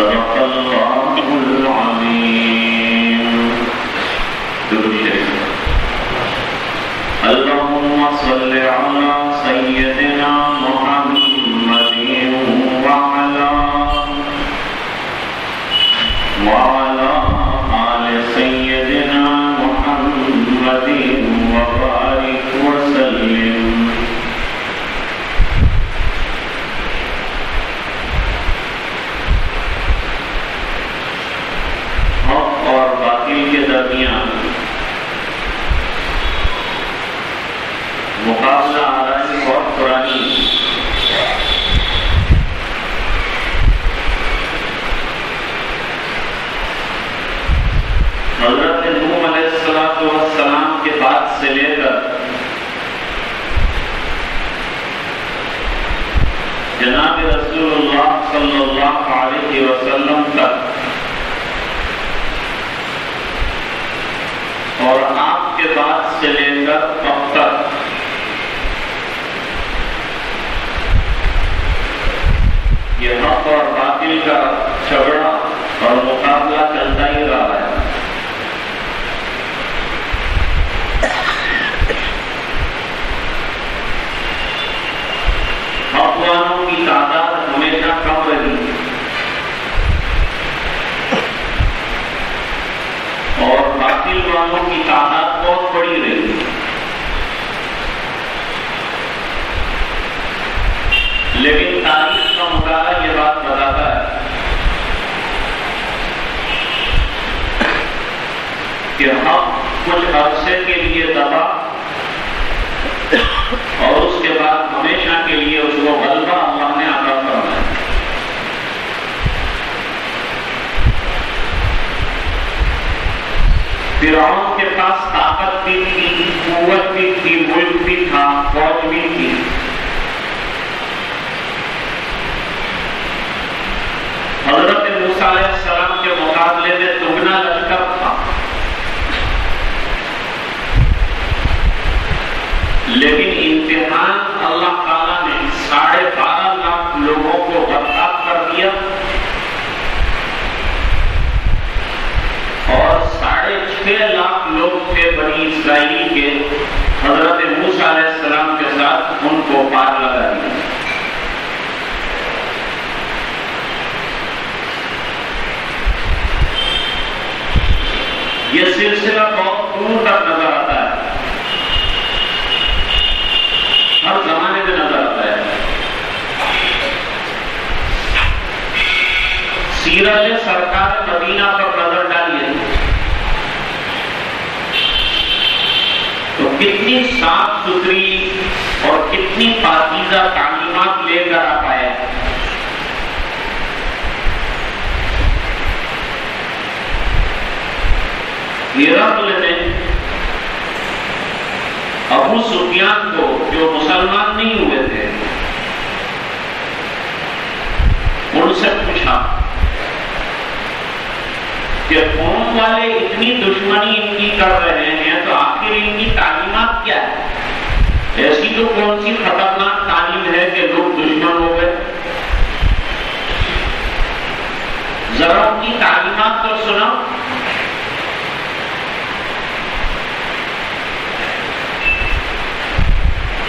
Thank you. کہ ہم کچھ عرصے کے لیے دبا اور اس کے بعد ہمیشہ کے لیے اس کو غلبہ اللہ نے عطا کرنا ہے فرعون کے پاس طاقت بھی تھی، قوت بھی تھی، ملک بھی تھا، فوج بھی تھی۔ حضرت موسیٰ علیہ السلام کے مقابلے میں دگنا لشکر تھا۔ لیکن امتحان اللہ تعالیٰ نے ساڑھے بارہ لاکھ لوگوں کو برطاف کر دیا اور ساڑھے چھ لاکھ لوگ تھے بنی اسرائیل کے حضرت موسیٰ علیہ السلام کے ساتھ ان کو پار لگا دیا۔ یہ سلسلہ بہت دور تک نظر آتا ہے ہر زمانے میں نظر آتا ہے۔ سیرت سرکار مدینہ پر نظر ڈالیے۔ تو کتنی صاف ستھری اور کتنی پاکیزہ تعلیمات لے کر آ پائے ہرقل نے ابو سفیان کو جو مسلمان نہیں ہوئے تھے ان سے پوچھا کہ قوم والے اتنی دشمنی ان کی کر رہے ہیں تو آخر ان کی تعلیمات کیا ہے ایسی تو کون سی خطرناک تعلیم ہے کہ لوگ دشمن ہو گئے ذرا ان کی تعلیمات تو سنا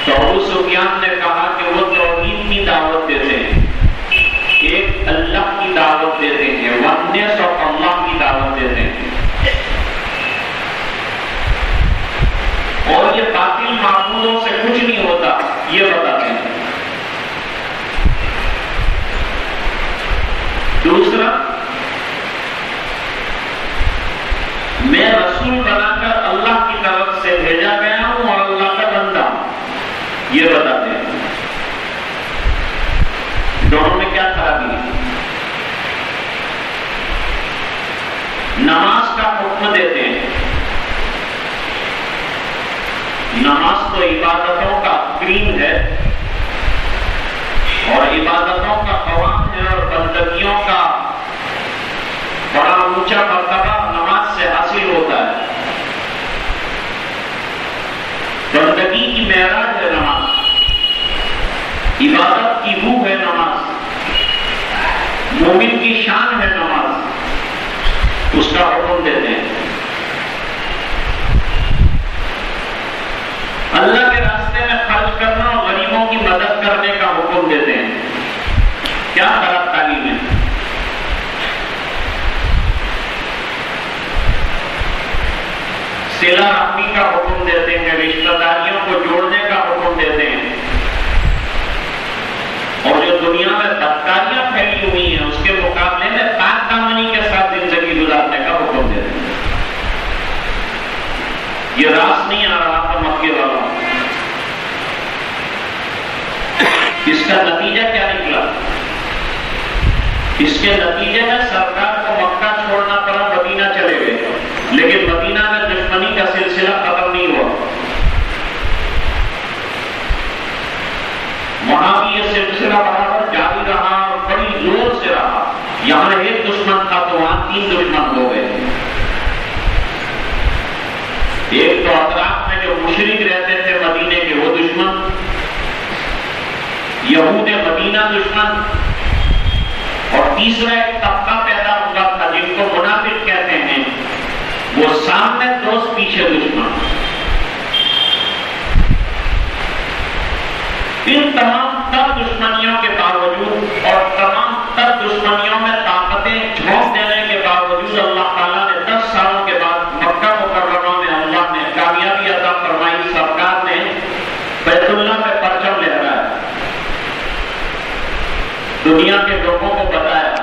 تو ابو سفیان نے کہا کہ وہ توحید کی دعوت دیتے ہیں۔ ایک اللہ کی دعوت دیتے ہیں ونس اور اللہ کی دعوت دیتے ہیں۔ اور یہ باطل معبودوں سے کچھ نہیں ہوتا، یہ بتاتے ہیں۔ دوسرا میں رسول بنا کر اللہ کی طرف سے بھیجا گیا ہوں اور اللہ کا بندہ ہوں یہ بتاتے ہیں دونوں میں کیا خرابی ہے نماز کا حکم دیتے ہیں نماز تو عبادتوں کا کریم ہے اور عبادتوں کا قوام ہے اور بندگیوں کا بڑا اونچا مرتبہ نماز سے حاصل ہوتا ہے۔ بندگی کی معراج ہے نماز۔ عبادت کی روح ہے نماز۔ مومن کی شان ہے نماز اس کا حکم دیتے ہیں سیلا رکھنے کا حکم دیتے ہیں، رشتہ داریوں کو جوڑنے کا حکم دیتے ہیں۔ اور جو دنیا میں بدکاریاں پھیلی ہوئی ہیں، اس کے مقابلے میں پاک دامنی کے ساتھ زندگی گزارنے کا حکم دیتے ہیں۔ یہ راس نہیں آ رہا تھا مکے والا اس کا نتیجہ کیا نکلا؟ اس کے نتیجے میں سرکار کو مکہ چھوڑنا پڑا مدینہ چلے گئے لیکن مدینہ میں دشمنی کا سلسلہ ختم نہیں ہوا وہاں بھی یہ سلسلہ برابر جاری رہا اور بڑی زور سے رہا۔ یہاں ایک دشمن تھا تو وہاں تین دشمن ہو گئے۔ ایک تو اطراف میں جو مشرق رہتے تھے مدینے کے وہ دشمن، یہود مدینہ دشمن، اور تیسرا ایک طبقہ پیدا ہوا تھا جن کو منافق کہتے ہیں۔ وہ سامنے دوست پیچھے دشمن۔ ان تمام تر دشمنیوں کے باوجود اور تمام تر دشمنیوں میں طاقتیں جھونک دینے کے باوجود اللہ تعالیٰ نے دس سالوں کے بعد مکہ مکرمہ میں اللہ نے کامیابی عطا فرمائی سرکار نے بیت اللہ میں پرچم لہرایا دنیا کے لوگوں کو بتایا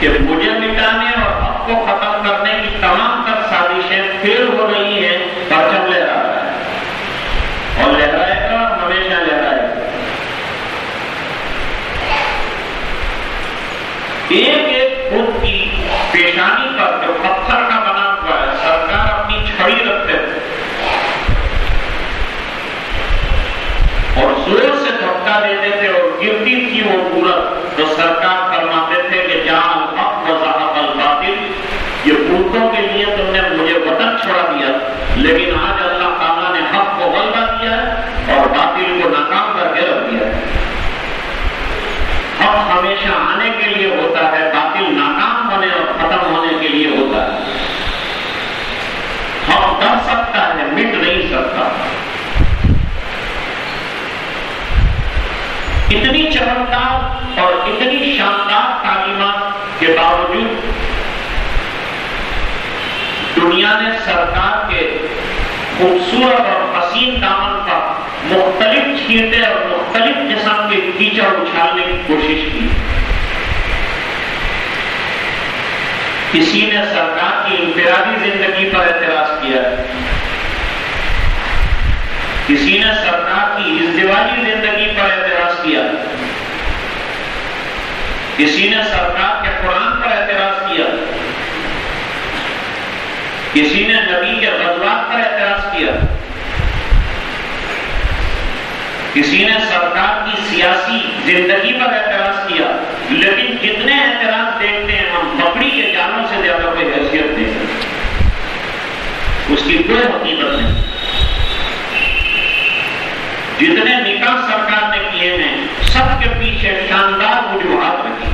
کہ مجھے مٹانے اور اب کو ختم کرنے کی تمام تر سازشیں پھر ہو رہی ہیں پرچم لہرا رہا ہے اور لہرائے گا ہمیشہ لہرائے گا ایک ایک فٹ کی پیشانی پر جو پتھر کا بنا ہوا ہے سرکار اپنی چھڑی رکھتے تھے اور زور سے دھکا دیتے تھے اور گرتی تھی وہ پورا تو سرکار فرماتے تھے کہ جان حق وضاحت الباطل یہ پورتوں کے لیے تم نے مجھے وطن چھوڑا دیا لیکن آج اللہ تعالیٰ نے حق کو غلبہ دیا ہے اور باطل کو ناکام کر کے رکھ دیا ہے حق ہمیشہ آنے کے لیے ہوتا ہے باطل ناکام ہونے اور ختم ہونے کے لیے ہوتا ہے حق ڈر سکتا ہے مٹ نہیں سکتا چمکدار اور اتنی شاندار تعلیمات کے باوجود دنیا نے سرکار کے خوبصورت اور حسین دامن پر مختلف چھینٹے اور مختلف قسم کے کیچڑ اچھالنے کی کوشش کی۔ کسی نے سرکار کی انفرادی زندگی پر اعتراض کیا۔ کسی نے سرکار کی ازدواجی زندگی پر اعتراض کیا۔ کسی نے سرکار کے قرآن پر اعتراض کیا؟ کسی نے نبی کے غزوات پر اعتراض کیا؟ کسی نے سرکار کی سیاسی زندگی پر اعتراض کیا؟ لیکن کتنے اعتراض دیکھتے ہیں ہم؟ بکری کے جانوں سے زیادہ کوئی حیثیت نہیں۔ اس کی کوئی حقیقت نہیں جتنے نکاح سرکار نے کیے ہیں سب کے پیچھے شاندار وجوہات رکھی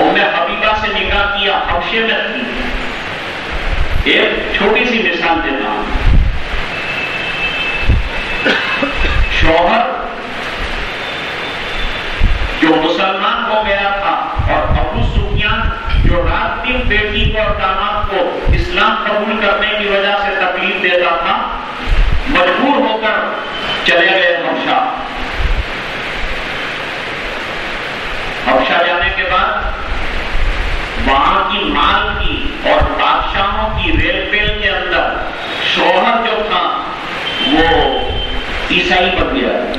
ام حبیبہ سے نکاح کیا حبشے میں تھی ایک چھوٹی سی مثال دیتا ہوں شوہر جو مسلمان ہو گیا تھا اور ابو سفیان جو رات دن بیٹی کو اور داماد کو اسلام قبول کرنے کی وجہ سے تکلیف دیتا تھا، مجبور ہو کر چلے گئے حبشہ حبشہ جانے کے بعد وہاں کی مال کی اور بادشاہوں کی ریل پیل کے اندر شوہر جو تھا، وہ عیسائی بن گیا۔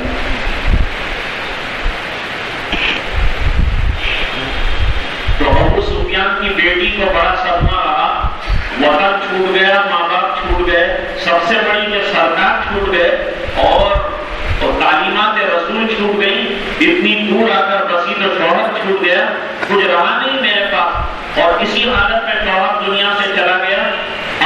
تو ابو سفیان کی بیٹی کو بڑا صدمہ رہا۔ وطن چھوٹ گیا، ماں باپ چھوٹ گئے۔ سب سے بڑی جو سرکار چھوٹ گئے اور تعلیمات رسول چھوٹ گئی اتنی دور آ کر بسی تو شوہر چھوٹ گیا۔ کچھ رہا نہیں میرے پاس اور اسی حالت میں جواب دنیا سے چلا گیا؟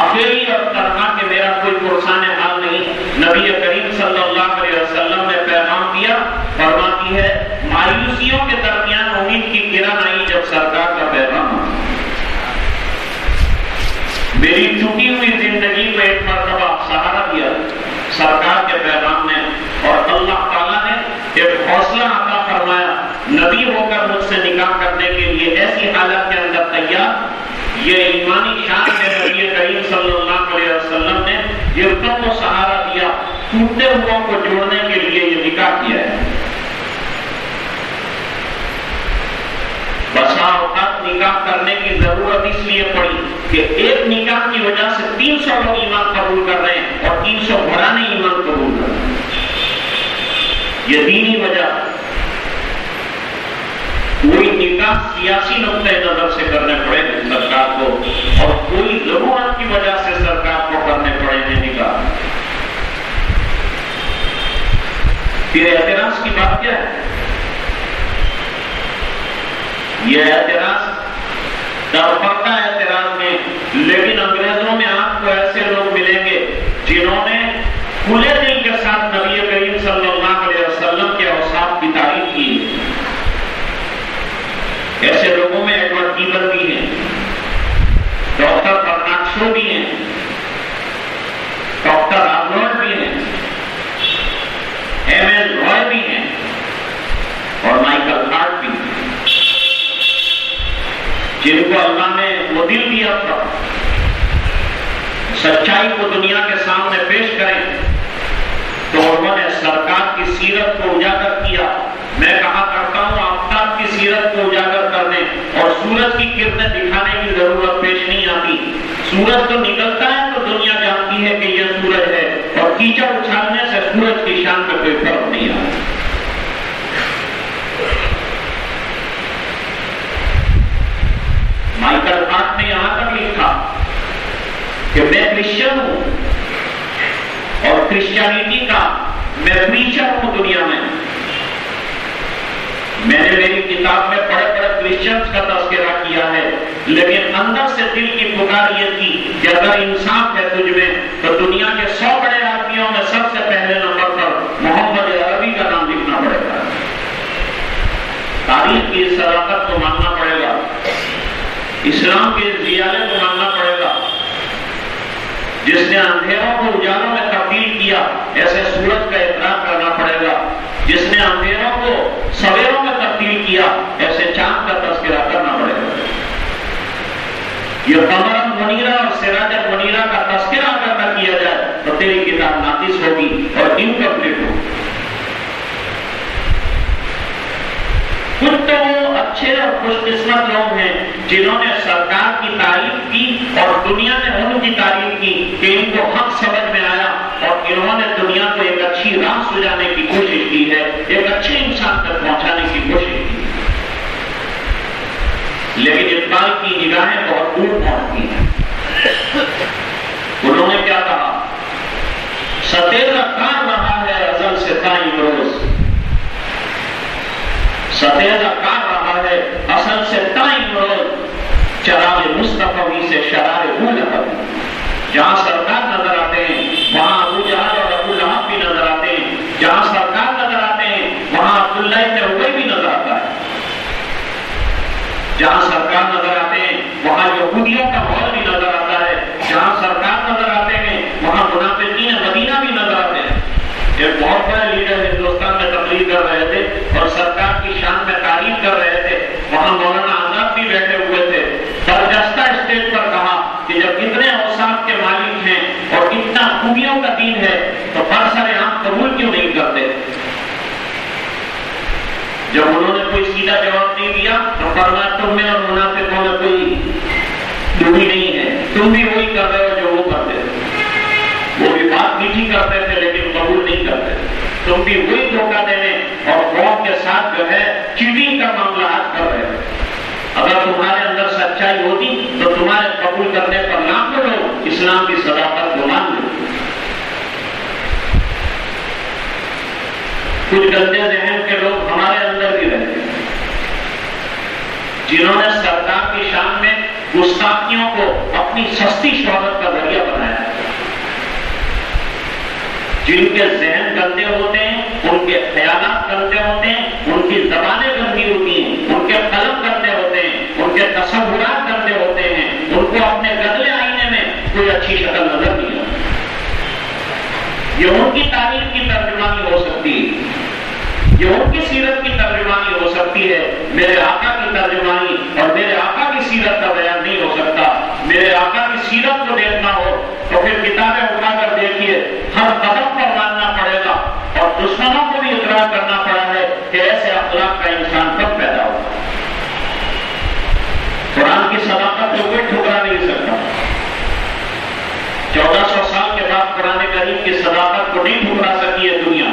اکیلی اور تنہا کہ میرا کوئی پرسان حال نہیں، نبی کریم صلی اللہ علیہ وسلم نے پیغام دیا فرماتی ہے مایوسیوں کے درمیان امید کی کرن آئی جب سرکار کا پیغام میری ٹوٹی ہوئی زندگی کو ایک مرتبہ سہارا دیا سرکار کے پیغام نے اور اللہ تعالیٰ نے ایک حوصلہ عطا فرمایا نبی ہو کر مجھ سے نکاح کرنے کے لیے ایسی حالت کے اندر تیار یہ ایمانی شان ہے نبی کریم صلی اللہ علیہ وسلم نے گرتوں کو سہارا دیا ٹوٹتے ہوا کو جوڑنے کے لیے یہ نکاح کیا ہے۔ بسا اوقات نکاح کرنے کی ضرورت اس لیے پڑی کہ ایک نکاح کی وجہ سے تین سو لوگ ایمان قبول کر رہے ہیں اور تین سو گھرانے ایمان قبول کر رہے ہیں۔ یہ دینی وجہ کوئی سیاسی نقطۂ نظر سے کرنے پڑے سرکار کو، اور کوئی ضرورت کی وجہ سے سرکار کو کرنے پڑے ہیں نکاح پھر اعتراض کی بات کیا ہے؟ یہ اعتراض درپردہ اعتراض میں لیکن انگریزوں میں آپ کو ایسے لوگ ملیں گے جنہوں نے کھلے دل کے ساتھ نبی کریم صلی اللہ علیہ وسلم کے اوساف کی تعریف کی ایسے لوگوں میں ایڈورڈ کیبر بھی ہیں ڈاکٹر برناکشو بھی ہیں۔ ڈاکٹر آبلوڈ بھی ہیں۔ ایم ایل رائے بھی ہیں۔ اور مائیکل ہارٹ بھی ہیں۔ جن کو اللہ نے وہ دل دیا تھا۔ سچائی کو دنیا کے سامنے پیش کریں۔ تو انہوں نے سرکار کی سیرت کو اجاگر کیا۔ میں کہا کرتا ہوں، آفتاب کی سیرت کو اجاگر اور سورج کی کرنیں دکھانے کی ضرورت پیش نہیں آتی۔ سورج تو نکلتا ہے تو دنیا جانتی ہے کہ یہ سورج ہے اور کیچڑ اچھالنے سے سورج کی شان میں کوئی فرق نہیں آتا۔ مائیکل ہارٹ نے یہاں تک لکھا کہ میں کرسچن ہوں اور کرسچینٹی کا میں پریچر ہوں دنیا میں۔ میں نے میری کتاب میں بڑے بڑے کرسچنس کا تذکرہ کیا ہے۔ لیکن اندر سے دل کی پکار یہ تھی کہ اگر انصاف ہے تجھ میں، تو دنیا کے سو بڑے آدمیوں میں سب سے پہلے نمبر پر محمد عربی کا نام لکھنا پڑے گا۔ تاریخ کی صداقت کو ماننا پڑے گا۔ اسلام کے ریالے کو ماننا پڑے گا۔ جس نے اندھیروں کو اجالوں میں تبدیل کیا، ایسے سورج کا اعتراف کرنا پڑے گا۔ جس نے اندھیروں کو سویروں میں تبدیل کیا ایسے چاند کا تذکرہ کرنا پڑے گا یہ قمر منیرا اور سراج منیرا کا تذکرہ اگر نہ کیا جائے تو تیری کتاب ناقص ہوگی اور انکمپلیٹ ہوگی کچھ تو وہ اچھے اور خوش قسمت لوگ ہیں جنہوں نے سرکار کی تعریف کی اور دنیا نے ان کی تعریف کی کہ ان کو حق سمجھ میں آیا اور انہوں نے دنیا کو ایک اچھی راہ سجانے کی کوشش کی ہے ایک اچھے انسان تک پہنچانے کی کوشش کی لیکن اقبال کی نگاہیں بہت دور پہنچتی ہیں۔ انہوں نے کیا کہا؟ ستیرا کار رہا ہے ازل سے تائیں روز۔ ستیرا کار رہا ہے اصل سے تائیں روز۔ چراغ مصطفی سے شرار بھول جہاں سرکار نظر آتے ہیں، وہاں ابو جہاز اور ابو لہب بھی نظر آتے ہیں۔ جہاں سرکار نظر آتے ہیں، وہاں عبداللہ ابن ابئی بھی نظر آتا ہے۔ جہاں سرکار نظر آتے ہیں وہاں یہودیوں کا ماحول بھی نظر آتا ہے جہاں سرکار نظر آتے ہیں وہاں منافقین مدینہ بھی نظر آتے ہیں ایک بہت بڑے لیڈر ہندوستان میں تقریر کر رہے تھے اور سرکار کی شان میں تعریف کر رہے تھے وہاں مولانا آزاد بھی بیٹھے ہوئے تھے برجستہ اسٹیج پر کہا کہ جب اتنے اوساف کے مالک ہیں اور اتنا خوبیوں کا دین ہے تو فرسر آپ قبول کیوں نہیں کرتے جب انہوں نے کوئی سیدھا جواب نہیں دیا تو فرمایا تم میں اور منافقوں میں کوئی دوری نہیں ہے۔ تم بھی وہی کر رہے ہو جو وہ کرتے تھے۔ وہ بھی بات میٹھی کرتے تھے، لیکن قبول نہیں کرتے۔ تم بھی وہی دھوکہ دینے اور قوم کے ساتھ جو ہے چیٹنگ کا معاملہ آج کر رہے ہو۔ اگر تمہارے اندر سچائی ہوتی، تو تمہارے قبول کرنے پر لاکھوں لوگ اسلام کی صداقت کو مان لو۔ کچھ گندے ذہن کے لوگ ہمارے اندر بھی رہتے ہیں جنہوں نے سرکار کی شان میں گستاخیوں کو اپنی سستی شہرت کا ذریعہ بنایا جن کے ذہن گندے ہوتے ہیں، ان کے خیالات گندے ہوتے ہیں، ان کی زبانیں گندی ہوتی ہیں، ان کے قلم گندے ہوتے ہیں، ان کے تصورات گندے ہوتے ہیں، ان کو اپنے گدلے آئینے میں کوئی اچھی شکل نظر نہیں آتی۔ یہ ان کی تاریخ کی ترجمانی ہو سکتی ہے۔ یہ ان کی سیرت کی ترجمانی ہو سکتی ہے، میرے آقا کی ترجمانی اور میرے آقا کی سیرت کا بیان نہیں ہو سکتا۔ میرے آقا کی سیرت کو دیکھنا ہو تو پھر کتابیں اٹھا کر دیکھیے، ہر قدم پر ماننا پڑے گا اور دشمنوں کو بھی اقرار کرنا پڑا ہے کہ ایسے اخلاق کا انسان کب پیدا ہو قرآن کی صداقت کو کوئی ٹھکرا نہیں سکتا چودہ سو سال کے بعد قرآن کریم کی صداقت کو نہیں ٹھکرا سکی ہے دنیا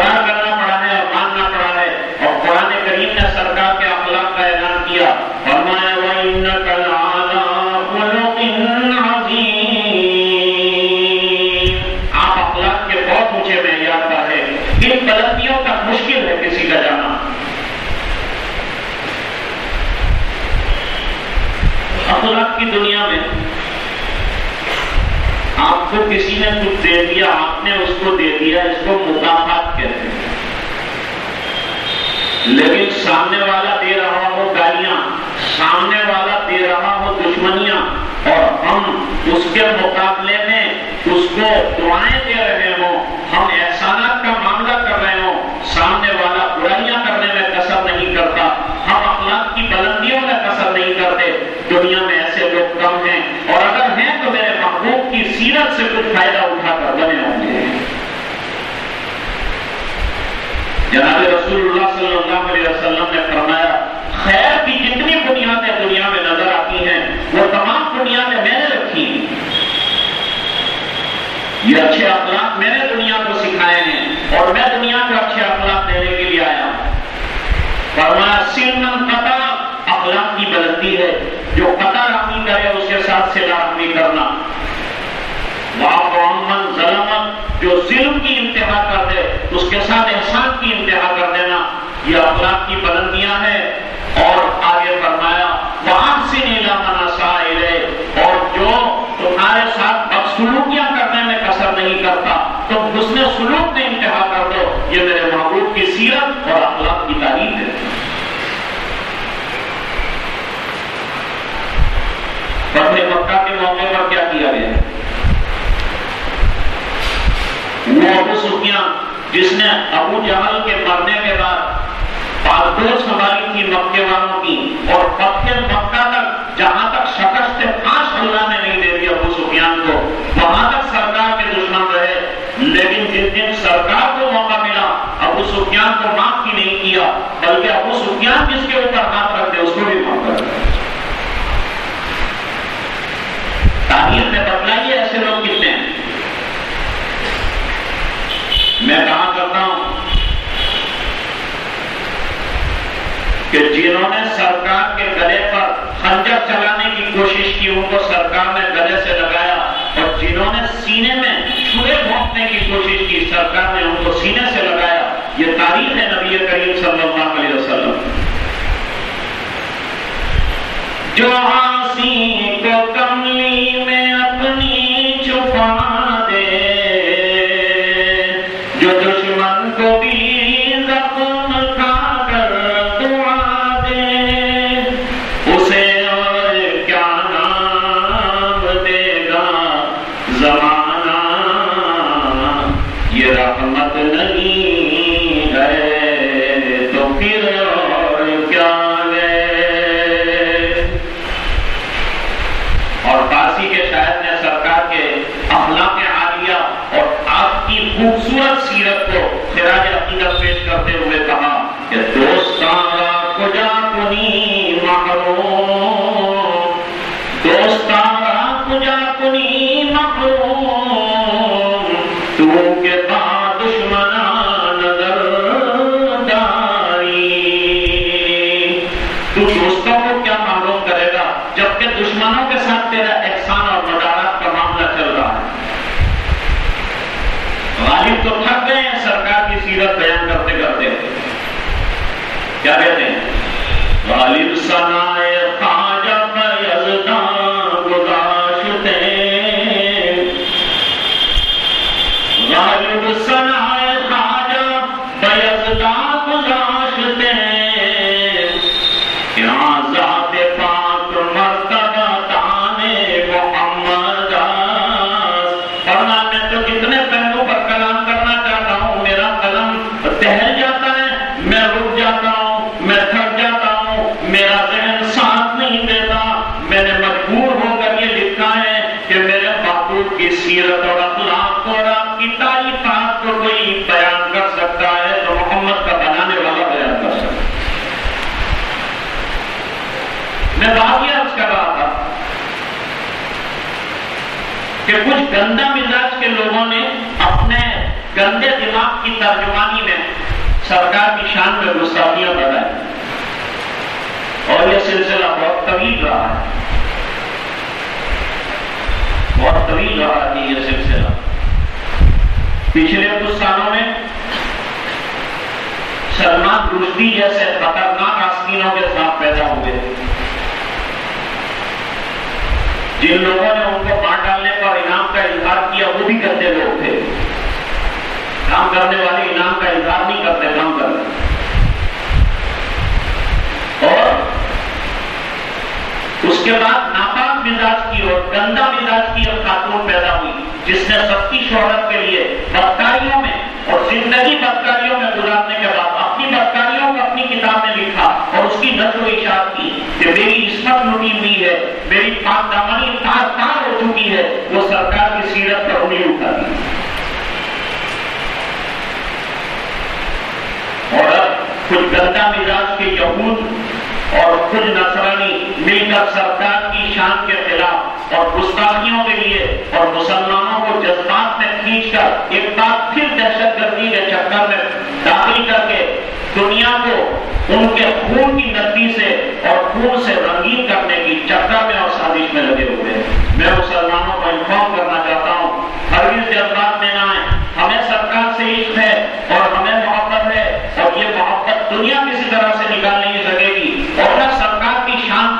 اقرار کرنا پڑا ہے اور ماننا پڑا ہے اور قرآن کریم نے سرکار کے اخلاق کا اعلان کیا۔ فرمایا آپ اخلاق کے بہت اونچے معیار کا ہے ان بلندیوں تک مشکل ہے کسی کا جانا۔ اخلاق کی دنیا میں آپ کو کسی نے کچھ دے دیا، آپ نے اس کو دے دیا، اس کو مقافات لیکن سامنے والا دے رہا ہو گالیاں، سامنے والا دے رہا ہو دشمنیاں، اور ہم اس کے مقابلے میں اس کو دعائیں دے رہے ہو ہم احسانات کا معاملہ کر رہے ہوں سامنے والا برائیاں کرنے میں کسر نہیں کرتا ہم اخلاق کی بلندیوں میں کسر نہیں کرتے دنیا میں ایسے لوگ کم ہیں اور اگر ہیں تو میرے محبوب کی سیرت سے کچھ فائدہ اٹھا کر بنے ہوں گے جناب رسول اللہ صلی اللہ علیہ وسلم نے فرمایا خیر کی جتنی بنیادیں دنیا میں نظر آتی ہیں وہ تمام بنیادیں میں نے رکھی ہیں یہ اچھے اخلاق میں نے دنیا کو سکھائے ہیں اور میں دنیا کو اچھے اخلاق دینے کے لیے آیا ہوں فرمایا سلم قطع اخلاق کی بلندی ہے جو قطع رحمی کرے اس کے ساتھ سے رحمی کرنا محمد ظلمت جو ظلم کی انتہا کر دے اس کے ساتھ احسان کی انتہا کر دینا، یہ اخلاق کی بلندیاں ہیں۔ اور آگے فرمایا وہاں سے نیلا مناسا اور جو تمہارے ساتھ بدسلوکیاں کرنے میں کسر نہیں کرتا تو اس نے سلوک میں انتہا کر دو۔ یہ میرے محبوب کی سیرت اور اخلاق کی تعریف ہے۔ فتح مکہ کے موقع پر کیا کیا گیا؟ وہ ابو سفیان جس نے ابو جہل کے مرنے کے بعد پاسپورٹ سنبھالی تھی مکے والوں کی اور فتح مکہ تک جہاں تک شکست پانچ اللہ نے نہیں دے دی ابو سفیان کو، وہاں تک سرکار کے دشمن رہے۔ لیکن جن دن سرکار کو موقع ملا، ابو سفیان کو معاف کی نہیں کیا، بلکہ ابو سفیان جس کے اوپر ہاتھ رکھتے، اس کو بھی معاف کر تاریخ میں بتلائیے ایسے لوگ کتنے ہیں میں کہا کرتا ہوں؟ کہ جنہوں نے سرکار کے گلے پر خنجر چلانے کی کوشش کی، ان کو سرکار نے گلے سے لگایا اور جنہوں نے سینے میں چھڑے بھونکنے کی کوشش کی، سرکار نے ان کو سینے سے لگایا۔ یہ تاریخ ہے نبی کریم صلی اللہ علیہ وسلم۔ جو ہنسی کو گندا مزاج کے لوگوں نے اپنے گندے دماغ کی ترجمانی میں سرکار کی شان میں گستاخیاں بڑھائی اور یہ سلسلہ بہت طویل رہا ہے۔ بہت طویل رہا ہے یہ سلسلہ۔ پچھلے کچھ سالوں میں سلمان رشدی جیسے خطرناک آسکینوں کے ساتھ پیدا ہوئے۔ جن لوگوں نے ان کو مار ڈالنے پر انعام کا اظہار کیا، وہ بھی گندے لوگ تھے۔ کام کرنے والے انعام کا اظہار نہیں کرتے، کام کرتے۔ اور اس کے بعد ناپاک مزاج کی اور گندا مزاج کی ایک خاتون پیدا ہوئی، جس نے سب کی شہرت کے لیے بدکاریوں میں اور زندگی بدکاریوں میں گزارنے کے بعد اپنی بدکاریوں کو اپنی کتاب میں لکھا اور اس کی نظر و اشاعت کی۔ کہ میری عصمت لٹی ہوئی ہے، میری پاک تار تار ہو چکی ہے، وہ سرکار کی سیرت پر انگلی اٹھا دی اور اب کچھ گندا مزاج کے یہود اور خود نصرانی مل کر سرکار کی شان کے خلاف اور گستاخیوں کے لیے اور مسلمانوں کو جذبات میں کھینچ کر ایک بار پھر دہشت گردی کے چکر میں داخل کر کے دنیا کو ان کے خون کی ندی سے اور خون سے رنگین کرنے کی چکر میں اور سازش میں لگے ہوئے ہیں۔ میں مسلمانوں کو انفارم کرنا چاہتا ہوں ہر جذبات میں نہ آئے ہمیں سرکار سے عشق ہے اور ہمیں محبت ہے اور یہ محبت دنیا کسی طرح سے نکال نہیں سکے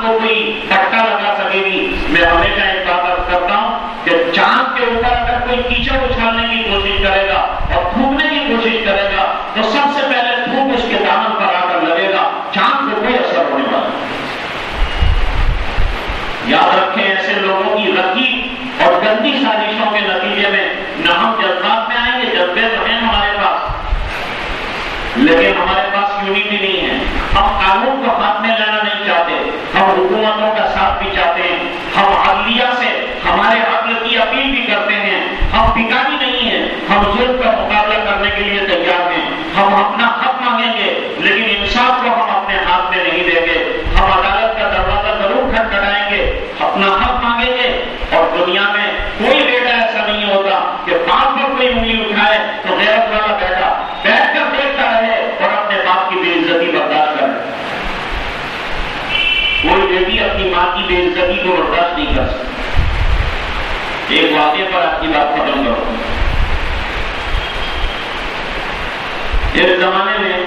کو کوئی پٹکا لگا سکے گی میں ہمیشہ ایک بات ارد کرتا ہوں کہ چاند کے اوپر اگر کوئی کیچڑ اچھالنے کی کوشش کرے گا اور تھوکنے کی کوشش کرے گا تو سب سے پہلے تھوک اس کے دامن پر آ کر لگے گا چاند کو کوئی اثر ہونے والا یاد رکھیں ایسے لوگوں کی رقی اور گندی سازشوں کے نتیجے میں نہ ہم جذبات میں آئیں گے جذبے تو ہیں ہمارے پاس لیکن ہمارے پاس یونٹی نہیں ہے ہم قانون کو ہاتھ میں لینا نہیں چاہتے ہم حکومتوں کا ساتھ بھی چاہتے ہیں ہم عدلیہ سے ہمارے عدل کی اپیل بھی کرتے ہیں ہم بھکاری نہیں ہیں ہم ظلم کا مقابلہ کرنے کے لیے تیار ہیں ہم اپنا حق مانگیں گے لیکن انصاف کو ہم اپنے ہاتھ میں نہیں دیں گے ہم عدالت کا دروازہ ضرور کھٹکھٹائیں گے اپنا حق مانگیں گے اور دنیا میں کوئی بیٹا ایسا نہیں ہوتا کہ باپ پر کوئی انگلی اٹھائے تو غیرت والا بیٹا بیٹھ کر دیکھتا رہے اور اپنے باپ کی بے عزتی برداشت کرے کوئی بیٹی اپنی ماں کی بے عزتی کو برداشت نہیں کر سکتی ایک واقعے پر آپ کی بات ختم کرو ایک زمانے میں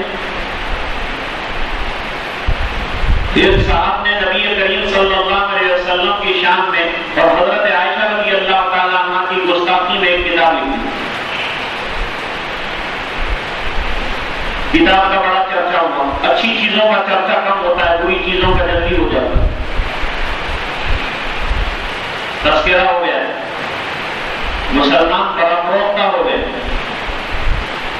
ایک صاحب نے نبی کریم صلی اللہ علیہ وسلم کی شان میں اور حضرت عائشہ رضی اللہ تعالیٰ عنہ کی گستاخی میں ایک کتاب لکھی۔ کتاب کا بڑا چرچا ہوا۔ اچھی چیزوں کا چرچا کم ہوتا ہے، بری چیزوں کا جلدی ہو جاتا ہے۔ تذکرہ ہو گیا مسلمان بڑا فروختہ ہو گئے۔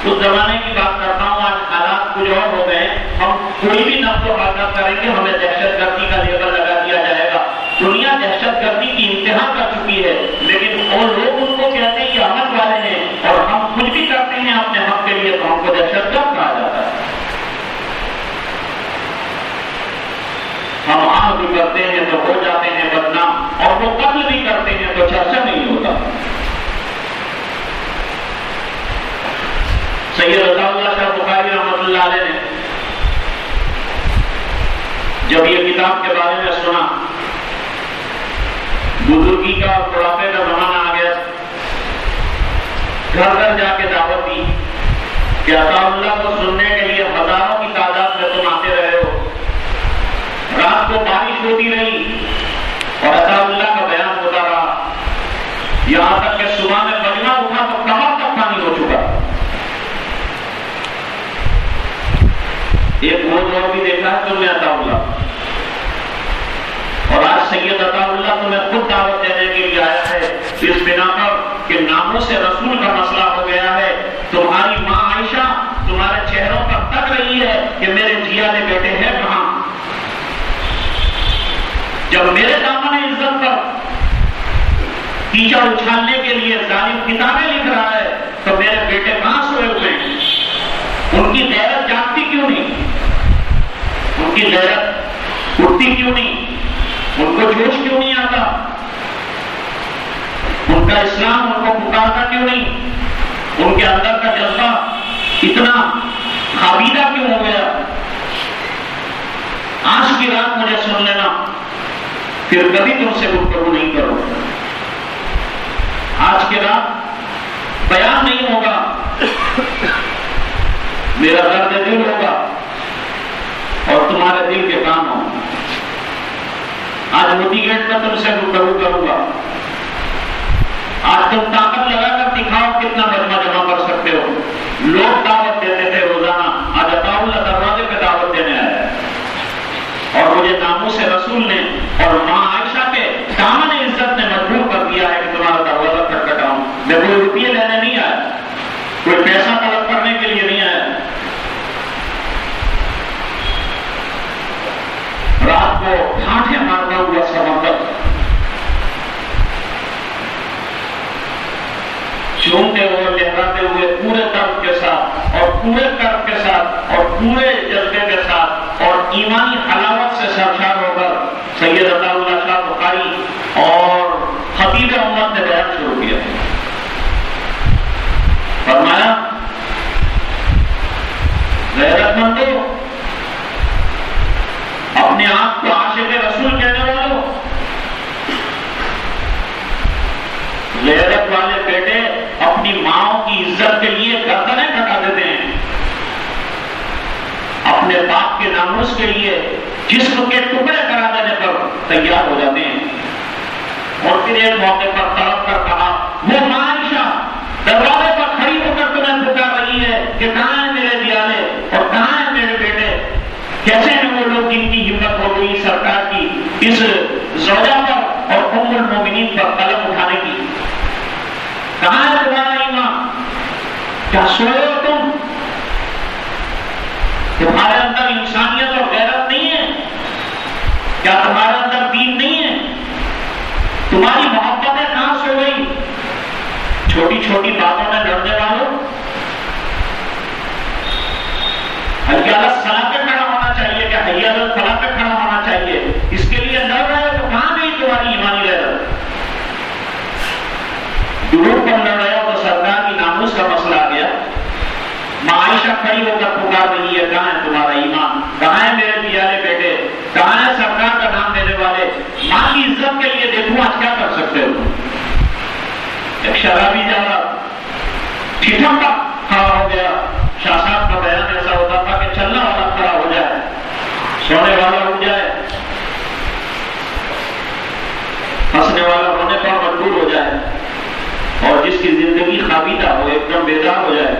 اس زمانے کی بات کرتا ہوں، آج حالات کچھ اور ہو گئے۔ ہم کوئی بھی نفس و حرکت کریں گے، ہمیں دہشت گردی کا لیبل لگا دیا جائے گا۔ دنیا دہشت گردی کی انتہا کر چکی ہے، لیکن اور لوگ ان کو کہتے ہیں کہ امن والے ہیں اور ہم کچھ بھی کرتے ہیں، اپنے حق کے لیے تو ہم کو دہشت گرد کہا جاتا ہے۔ ہم آگ بھی کرتے ہیں تو ہو جاتے ہیں بدنام اور وہ قتل بھی کرتے ہیں تو چرچا نہیں ہوتا سید رضا اللہ شاہ بخاری رحمۃ اللہ علیہ نے جب یہ کتاب کے بارے میں سنا، بزرگی کا اور بڑھاپے کا زمانہ آ گیا۔ گھر گھر جا کے دعوت دی کہ عطا اللہ کو سننے کے لیے ہزاروں کی تعداد میں تم آتے رہے ہو۔ رات کو بارش ہوتی رہی اور عطا اللہ کا بیان ہوتا رہا۔ یہاں تک کہ صبح میں بجنا اٹھا تو کمر تک پانی ہو چکا؟ ایک وہ بھی دیکھا ہے، تم نے عطا اللہ سید عطا اللہ تمہیں خود دعوت دینے کے لیے آیا ہے۔ اس بنا پر کہ ناموں سے رسول کا مسئلہ ہو گیا ہے۔ تمہاری ماں عائشہ تمہارے چہروں پر تک رہی ہے کہ میرے جیا نے بیٹے ہیں کہاں؟ جب میرے دامن عزت پر کیچڑ اچھالنے کے لیے ظالم کتابیں لکھ رہا ہے، تو میرے بیٹے کہاں سوئے ہوئے ہیں؟ ان کی غیرت جانتی کیوں نہیں؟ ان کی غیرت اٹھتی کیوں نہیں؟ ان کو جوش کیوں نہیں آتا؟ ان کا اسلام ان کو پکارتا کیوں نہیں؟ ان کے اندر کا جذبہ اتنا خابیدہ کیوں ہو گیا؟ آج کی رات مجھے سن لینا، پھر کبھی تم سے گفتگو نہیں کرو آج کی رات بیان نہیں ہوگا۔ میرا درد دل ہوگا اور تمہارے دل کے کام ہوں آج موتی گیٹ میں تم سے گفتگو کروں گا۔ آج تم طاقت لگا کر دکھاؤ کتنا مجمع جمع کر سکتے ہو لوگ دعوت دیتے تھے روزانہ آج اللہ دروازے پہ دعوت دینے آیا اور مجھے ناموں سے رسول نے اور ماں عائشہ کے دامن عزت نے مجبور کر دیا ہے کہ تمہارا دروازہ کھٹکھٹاؤں میں کوئی روپیے لینے نہیں آیا کوئی پیسہ طلب کرنے کے لیے نہیں آیا رات کو ٹھاٹھے مارتا ہوا سمندر۔ چونتے ہوئے، لہراتے ہوئے، پورے طرف کے ساتھ، اور پورے طرف کے ساتھ، اور پورے جذبے کے ساتھ، اور ایمانی حلاوت سے سرشار ہو کر سید عطا اللہ شاہ بخاری اور خطیب امت نے بیان شروع کیا۔ فرمایا، غیرت مندو اپنے آپ کو عاشق رسول کہنے والوں غیرت والے بیٹے اپنی ماں کی عزت کے لیے گردنیں کٹا دیتے ہیں اپنے باپ کے ناموس کے لیے جسم کے ٹکڑے کرا دینے پر تیار ہو جاتے ہیں۔ اور پھر ایک موقع پر تڑپ کر کہا، وہ معاشا دروازے پر کھڑی ہو کر تمہیں پکار رہی ہے کہ کہاں ہے میرے دیالے اور کہاں ہے میرے بیٹے؟ کیسے ہیں وہ لوگ جن کی ہمت ہو گئی سرکار کی اس زوجہ پر اور ام المومنین پر قلم اٹھانے کی؟ کہاں ہے تمہارا ایمان؟ کیا سوئے؟ تمہارے اندر انسانیت اور غیرت نہیں ہے۔ کیا تمہارے اندر دین نہیں ہے؟ تمہاری محبتیں کہاں سے گئی چھوٹی چھوٹی باتوں میں لڑنے والوں۔ حیالت سلا پہ کھڑا ہونا چاہیے کہ حیالت فلا پہ کھڑا ہونا چاہیے اس کے لیے لڑ رہے تو کہاں گئی تمہاری ایمانی غیرت دور پر لڑ رہے ہو تو سرکار کی ناموس کا مسئلہ آ گیا معاشہ کھڑی ہو کر پکار رہی ہے کہاں ہے تمہارا ایمان۔ کہاں ہے میرے پیارے بیٹے؟ کہاں ہے سرکار کا نام دینے والے؟ ماں کی عزت کے لیے دیکھو آج کیا کر سکتے ہو۔ ایک شرابی جا رہا ٹھیٹم کا کھڑا ہو گیا۔ شاہ صاحب کا بیان ایسا ہوتا تھا کہ چلنا والا کھڑا ہو جائے۔ سونے والا اٹھ جائے۔ ہنسنے والا ہونے پر مجبور ہو جائے۔ اور جس کی زندگی خابیدہ ہو ایک دم بیدار ہو جائے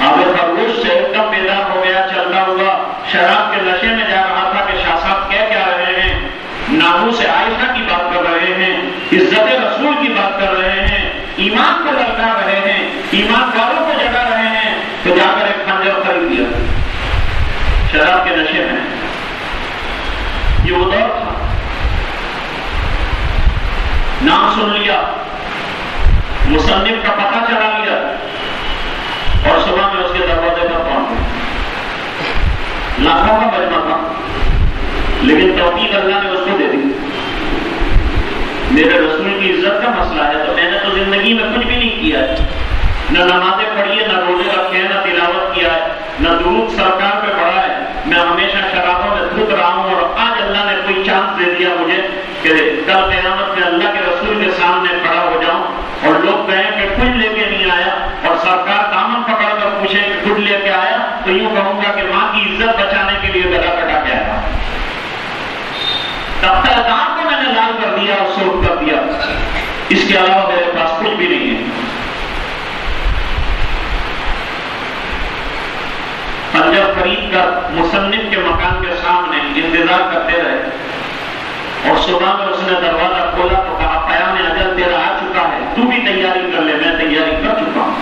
آب خرگوش سے ایک دم بیدار ہو گیا چلتا ہوا شراب کے نشے میں جا رہا تھا کہ شاہ صاحب کہہ کیا رہے ہیں؟ ناموں سے عائشہ کی بات کر رہے ہیں، عزت رسول کی بات کر رہے ہیں، ایمان کو لڑکا رہے ہیں ایمان والوں کو جگا رہے ہیں، تو جا کر ایک خنجر خرید لیا۔ شراب کے نشے میں۔ یہ وہ دور تھا۔ نام سن لیا۔ مصنف کا پتہ چلا لیا اور صبح میں اس کے دروازے پر پہنچ گئے لاکھوں کا مجمع تھا لیکن توفیق اللہ نے اس کو دے دی۔ میرے رسول کی عزت کا مسئلہ ہے تو میں نے تو زندگی میں کچھ بھی نہیں کیا ہے۔ نہ نمازیں پڑھی ہے نہ روزے رکھے ہیں نہ تلاوت کیا ہے نہ درود سرکار پہ پڑھا ہے میں ہمیشہ شرابوں میں دھت رہا ہوں اور آج اللہ نے کوئی چانس دے دیا مجھے کہ کل قیامت میں اللہ کے رسول کے سامنے کھڑا ہو جاؤں اور لوگ کہیں کہ کچھ لے کے نہیں آیا اور سرکار دامن پکڑ کر پوچھے کہ کچھ لے کے آیا تو یوں کہوں گا کہ ماں کی عزت بچانے کے لیے گلا کٹا کے آیا تب تک کو میں نے لال کر دیا اور سوٹ کر دیا اس کے علاوہ میرے پاس کچھ بھی نہیں ہے۔ پنجاب خرید کر مصنف کے مکان کے سامنے انتظار کرتے رہے اور صبح میں اس نے دروازہ کھولا تو کہا قیام اجل تیرا آ چکا ہے، تو بھی تیاری کر لے، میں تیاری کر چکا ہوں۔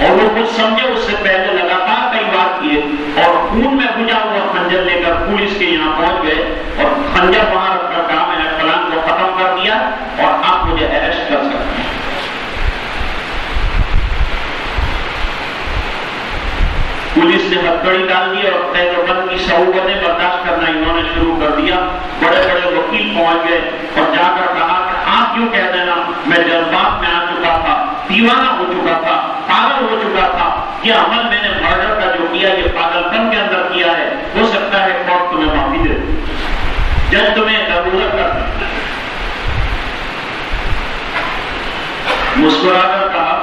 اور وہ کچھ سمجھے، اس سے پہلے لگاتار کئی بات کیے اور خون میں بجا ہوا خنجر لے کر پولیس کے یہاں پہنچ گئے منجر وہاں رکھ کر کہا میں نے پلان کو ختم کر دیا اور آپ مجھے اریسٹ کر سکتے ہیں پولیس نے ڈال دی اور قید و بند کی صحبتیں برداشت کرنا انہوں نے شروع کر دیا۔ بڑے بڑے وکیل پہنچ گئے اور جا کر کہا کہ آپ کیوں کہہ دینا میں جذبات میں آ چکا تھا، دیوانہ ہو چکا تھا، پاگل ہو چکا تھا۔ یہ عمل میں نے مرڈر کا جو کیا، یہ پاگل پن کے اندر کیا ہے؟ ہو سکتا ہے کورٹ تمہیں معافی دے جج تمہیں ضرورت کر سکتا مسکرا کر کہا،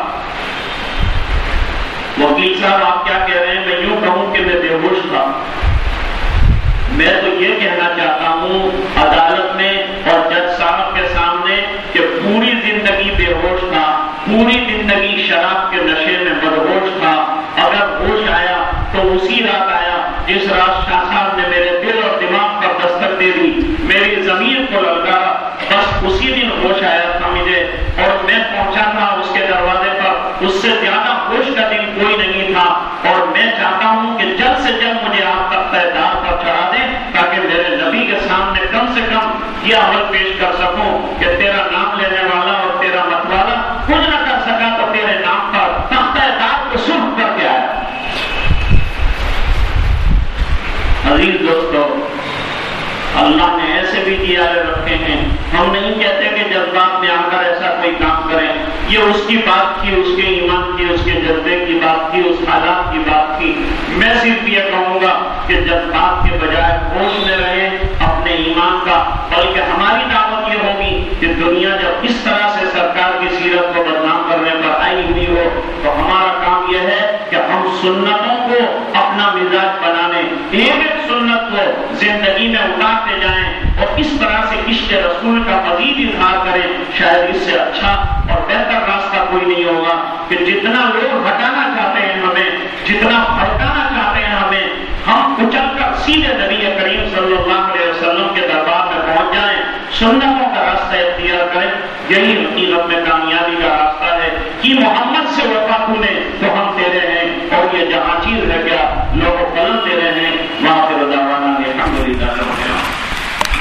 وکیل صاحب، آپ کیا کہہ رہے ہیں میں یوں کہوں کہ میں بے ہوش تھا میں تو یہ کہنا چاہتا ہوں عدالت میں اور جج صاحب کے سامنے کہ پوری زندگی بے ہوش تھا پوری زندگی شراب کے نشے میں بدہوش تھا اگر ہوش آیا تو اسی رات آیا جس رات شاہ صاحب نے میرے دل اور دماغ پر دستک دے دی میری زمین کو للکارا بس اسی دن ہوش آیا تھا مجھے اور میں پہنچا تھا اس کے دروازے پر اس سے زیادہ ہوش کا دن کوئی نہیں تھا اور میں چاہتا ہوں کہ جلد سے جلد مجھے آپ تک تعداد پر چڑھا دیں تاکہ میرے نبی کے سامنے کم سے کم یہ عمل پیش کر سکوں کہ تیرا نام لینے والا اور تیرا مت والا کچھ نہ کر سکا تو تیرے نام پر تخت دار کو سرخ کر کے آیا عزیز دوستو اللہ نے ایسے بھی دیا رکھے ہیں۔ ہم نہیں کہتے کہ جذبات میں آ کر ایسا کوئی کام کریں یہ اس کی بات تھی اس کے ایمان کی، اس کے جذبے کی بات تھی اس حالات کی بات تھی میں صرف یہ کہوں گا کہ جذبات کے بجائے ہوش میں رہے اپنے ایمان کا، بلکہ ہماری عشق رسول کا مزید اظہار کریں شاید اس سے اچھا اور بہتر راستہ کوئی نہیں ہوگا کہ جتنا لوگ ہٹانا چاہتے ہیں ہمیں، جتنا بھٹکانا چاہتے ہیں ہمیں، ہم اچل کر سیدھے نبی کریم صلی اللہ علیہ وسلم کے دربار میں پہنچ جائیں، سنتوں کا راستہ اختیار کریں، یہی